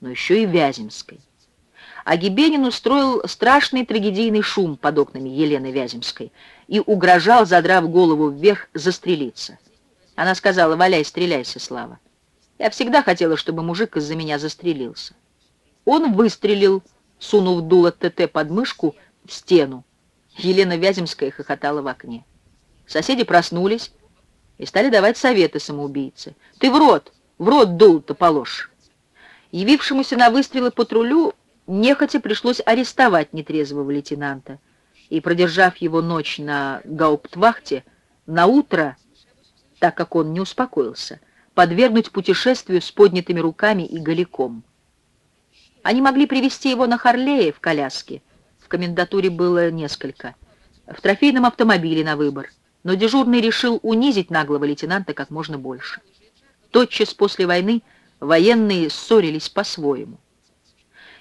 но еще и Вяземской. А Гибенин устроил страшный трагедийный шум под окнами Елены Вяземской и угрожал, задрав голову вверх, застрелиться. Она сказала, валяй, стреляйся, Слава. Я всегда хотела, чтобы мужик из-за меня застрелился. Он выстрелил, сунув дуло ТТ под мышку в стену. Елена Вяземская хохотала в окне. Соседи проснулись и стали давать советы самоубийце. «Ты в рот, в рот дул-то положь!» Явившемуся на выстрелы патрулю нехотя пришлось арестовать нетрезвого лейтенанта. И, продержав его ночь на гауптвахте, на утро, так как он не успокоился, подвергнуть путешествию с поднятыми руками и голиком. Они могли привести его на Харлее в коляске. В комендатуре было несколько. В трофейном автомобиле на выбор. Но дежурный решил унизить наглого лейтенанта как можно больше. Тотчас после войны военные ссорились по-своему.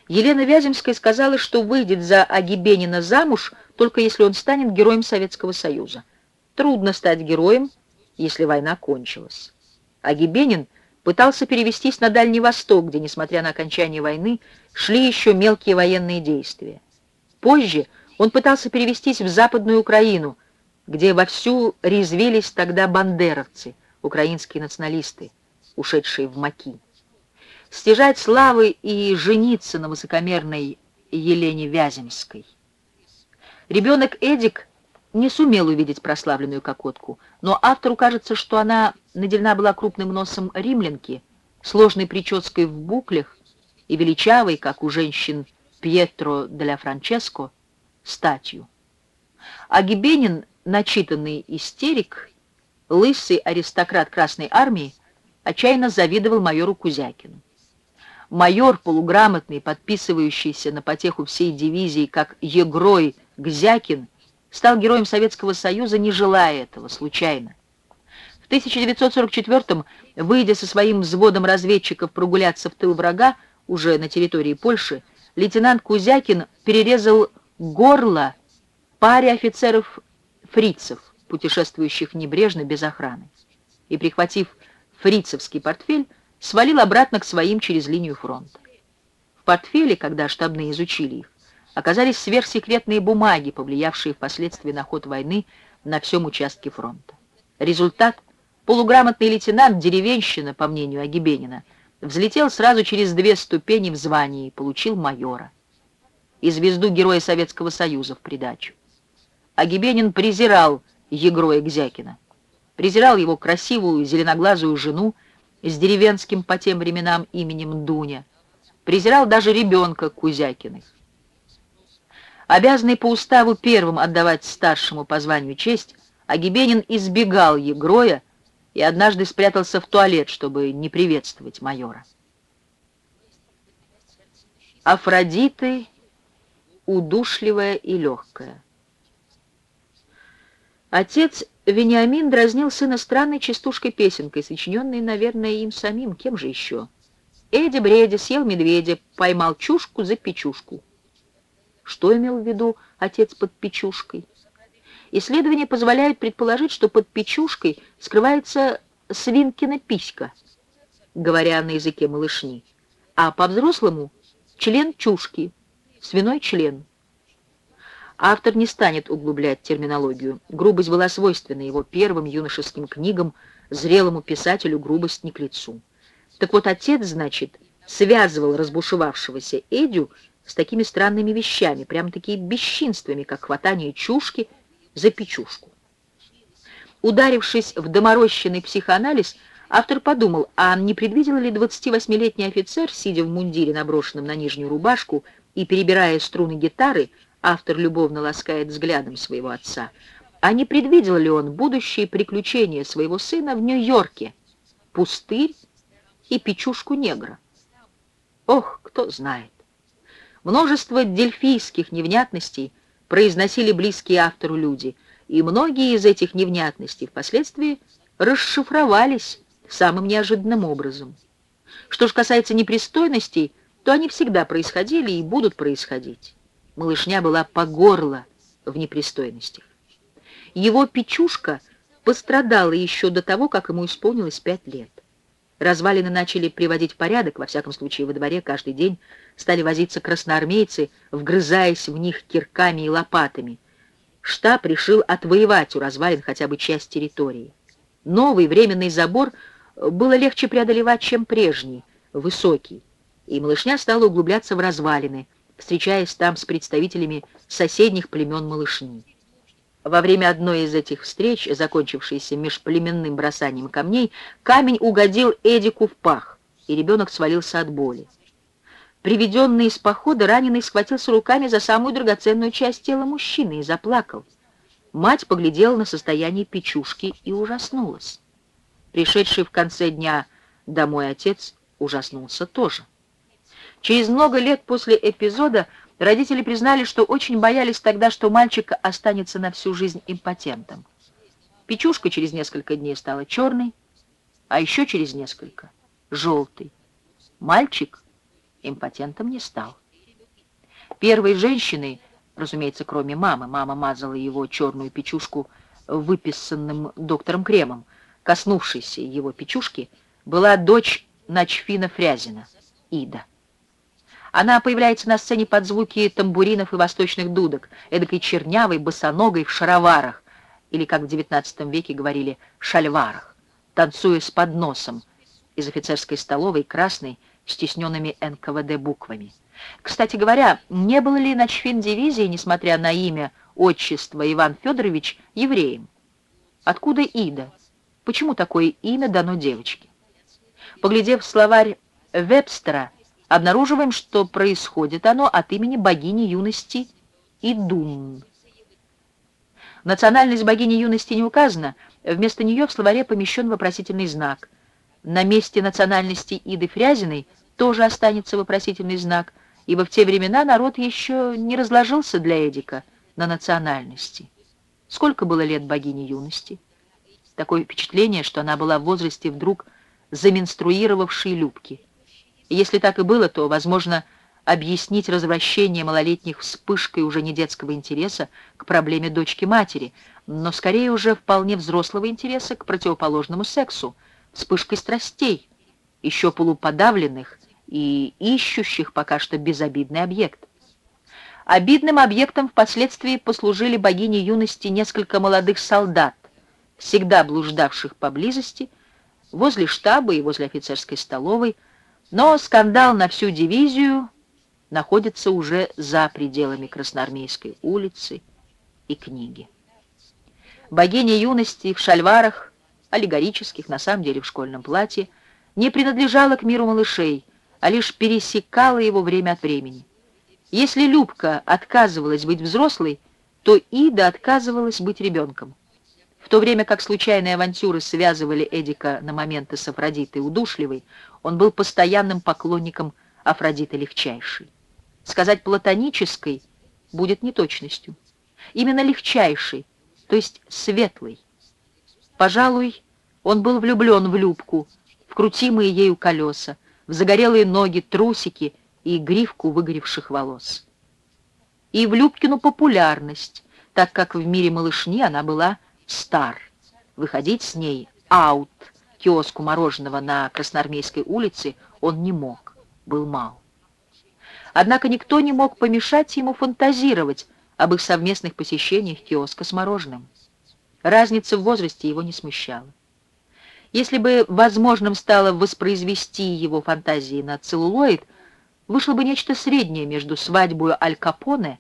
Елена Вяземская сказала, что выйдет за Агибенина замуж, только если он станет героем Советского Союза. Трудно стать героем, если война кончилась. Агибенин пытался перевестись на Дальний Восток, где, несмотря на окончание войны, шли еще мелкие военные действия. Позже он пытался перевестись в Западную Украину, где вовсю резвились тогда бандеровцы, украинские националисты, ушедшие в Маки. Стяжать славы и жениться на высокомерной Елене Вяземской. Ребенок Эдик не сумел увидеть прославленную кокотку, но автору кажется, что она наделена была крупным носом римлянки, сложной прической в буклях и величавой, как у женщин Пьетро для Франческо, статью. А Гибенин, начитанный истерик, лысый аристократ Красной Армии, отчаянно завидовал майору Кузякину. Майор, полуграмотный, подписывающийся на потеху всей дивизии, как Егрой Гзякин, стал героем Советского Союза, не желая этого, случайно. В 1944-м, выйдя со своим взводом разведчиков прогуляться в тыл врага, уже на территории Польши, лейтенант Кузякин перерезал горло паре офицеров-фрицев, путешествующих небрежно, без охраны. И, прихватив фрицевский портфель, свалил обратно к своим через линию фронта. В портфеле, когда штабные изучили их, оказались сверхсекретные бумаги, повлиявшие впоследствии на ход войны на всем участке фронта. Результат Полуграмотный лейтенант, деревенщина, по мнению Агибенина, взлетел сразу через две ступени в звании и получил майора. И звезду Героя Советского Союза в придачу. Агибенин презирал Егроя Гзякина. Презирал его красивую зеленоглазую жену с деревенским по тем временам именем Дуня. Презирал даже ребенка Кузякиных. Обязанный по уставу первым отдавать старшему по званию честь, Агибенин избегал Егроя и однажды спрятался в туалет, чтобы не приветствовать майора. Афродиты удушливая и легкая. Отец Вениамин дразнил сына странной частушкой-песенкой, сочиненной, наверное, им самим, кем же еще. Эдди Бреди съел медведя, поймал чушку за печушку. Что имел в виду отец под печушкой? Исследования позволяют предположить, что под печушкой скрывается свинкина писька, говоря на языке малышни, а по-взрослому член чушки, свиной член. Автор не станет углублять терминологию. Грубость была свойственна его первым юношеским книгам, зрелому писателю грубость не к лицу. Так вот, отец, значит, связывал разбушевавшегося Эдю с такими странными вещами, прямо такие бесчинствами, как хватание чушки за печушку. Ударившись в доморощенный психоанализ, автор подумал, а не предвидел ли 28-летний офицер, сидя в мундире, наброшенном на нижнюю рубашку, и перебирая струны гитары, автор любовно ласкает взглядом своего отца, а не предвидел ли он будущие приключения своего сына в Нью-Йорке, пустырь и печушку негра? Ох, кто знает. Множество дельфийских невнятностей произносили близкие автору люди, и многие из этих невнятностей впоследствии расшифровались самым неожиданным образом. Что же касается непристойностей, то они всегда происходили и будут происходить. Малышня была по горло в непристойностях. Его печушка пострадала еще до того, как ему исполнилось пять лет. Развалины начали приводить в порядок, во всяком случае во дворе каждый день стали возиться красноармейцы, вгрызаясь в них кирками и лопатами. Штаб решил отвоевать у развалин хотя бы часть территории. Новый временный забор было легче преодолевать, чем прежний, высокий, и малышня стала углубляться в развалины, встречаясь там с представителями соседних племен малышни. Во время одной из этих встреч, закончившейся межплеменным бросанием камней, камень угодил Эдику в пах, и ребенок свалился от боли. Приведенный из похода, раненый схватился руками за самую драгоценную часть тела мужчины и заплакал. Мать поглядела на состояние печушки и ужаснулась. Пришедший в конце дня домой отец ужаснулся тоже. Через много лет после эпизода родители признали, что очень боялись тогда, что мальчик останется на всю жизнь импотентом. Печушка через несколько дней стала черной, а еще через несколько — желтой. Мальчик импотентом не стал. Первой женщиной, разумеется, кроме мамы, мама мазала его черную печушку выписанным доктором кремом, коснувшейся его печушки, была дочь Начфина Фрязина, Ида. Она появляется на сцене под звуки тамбуринов и восточных дудок, эдакой чернявой, босоногой в шароварах, или, как в XIX веке говорили, шальварах, танцуя с подносом из офицерской столовой красной, стесненными НКВД буквами. Кстати говоря, не был ли начфин дивизии, несмотря на имя, отчество Иван Федорович, евреем? Откуда Ида? Почему такое имя дано девочке? Поглядев словарь Вебстера, обнаруживаем, что происходит оно от имени богини юности Идун. Национальность богини юности не указана, вместо нее в словаре помещен вопросительный знак. На месте национальности Иды Фрязиной тоже останется вопросительный знак, ибо в те времена народ еще не разложился для Эдика на национальности. Сколько было лет богини юности? Такое впечатление, что она была в возрасте вдруг заменструировавшей Любки. Если так и было, то, возможно, объяснить развращение малолетних вспышкой уже не детского интереса к проблеме дочки-матери, но скорее уже вполне взрослого интереса к противоположному сексу, вспышкой страстей, еще полуподавленных и ищущих пока что безобидный объект. Обидным объектом впоследствии послужили богини юности несколько молодых солдат, всегда блуждавших поблизости, возле штаба и возле офицерской столовой, но скандал на всю дивизию находится уже за пределами Красноармейской улицы и книги. Богиня юности в шальварах, аллегорических, на самом деле в школьном платье, не принадлежала к миру малышей, а лишь пересекала его время от времени. Если Любка отказывалась быть взрослой, то Ида отказывалась быть ребенком. В то время как случайные авантюры связывали Эдика на моменты с Афродитой удушливой, он был постоянным поклонником Афродиты легчайшей. Сказать платонической будет неточностью. Именно легчайшей, то есть светлой. Пожалуй, он был влюблен в Любку, в крутимые ею колеса, в загорелые ноги, трусики и гривку выгоревших волос. И в Любкину популярность, так как в мире малышни она была стар. Выходить с ней аут киоску мороженого на Красноармейской улице он не мог, был мал. Однако никто не мог помешать ему фантазировать об их совместных посещениях киоска с мороженым. Разница в возрасте его не смущала. Если бы возможным стало воспроизвести его фантазии на целлулоид, вышло бы нечто среднее между свадьбой Аль Капоне,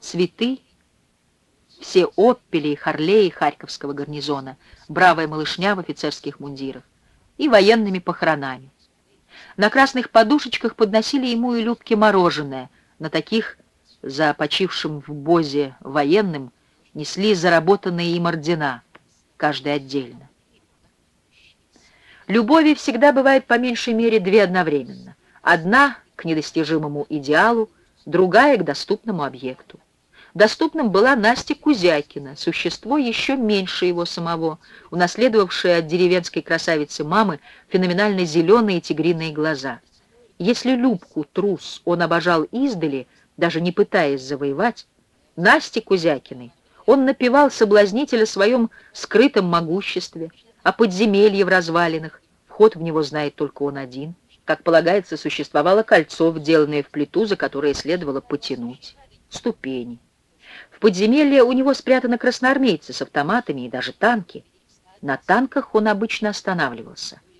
цветы все оппели и харлеи Харьковского гарнизона, бравая малышня в офицерских мундирах, и военными похоронами. На красных подушечках подносили ему и Любке мороженое, на таких, за почившим в бозе военным, несли заработанные им ордена, каждый отдельно. Любови всегда бывает по меньшей мере две одновременно. Одна к недостижимому идеалу, другая к доступному объекту. Доступным была Настя Кузякина, существо еще меньше его самого, унаследовавшее от деревенской красавицы мамы феноменально зеленые тигриные глаза. Если Любку, трус, он обожал издали, даже не пытаясь завоевать, Насте Кузякиной он напевал соблазнителя о своем скрытом могуществе, о подземелье в развалинах, вход в него знает только он один. Как полагается, существовало кольцо, вделанное в плиту, за которое следовало потянуть, ступени. Подземелье у него спрятаны красноармейцы с автоматами и даже танки. На танках он обычно останавливался —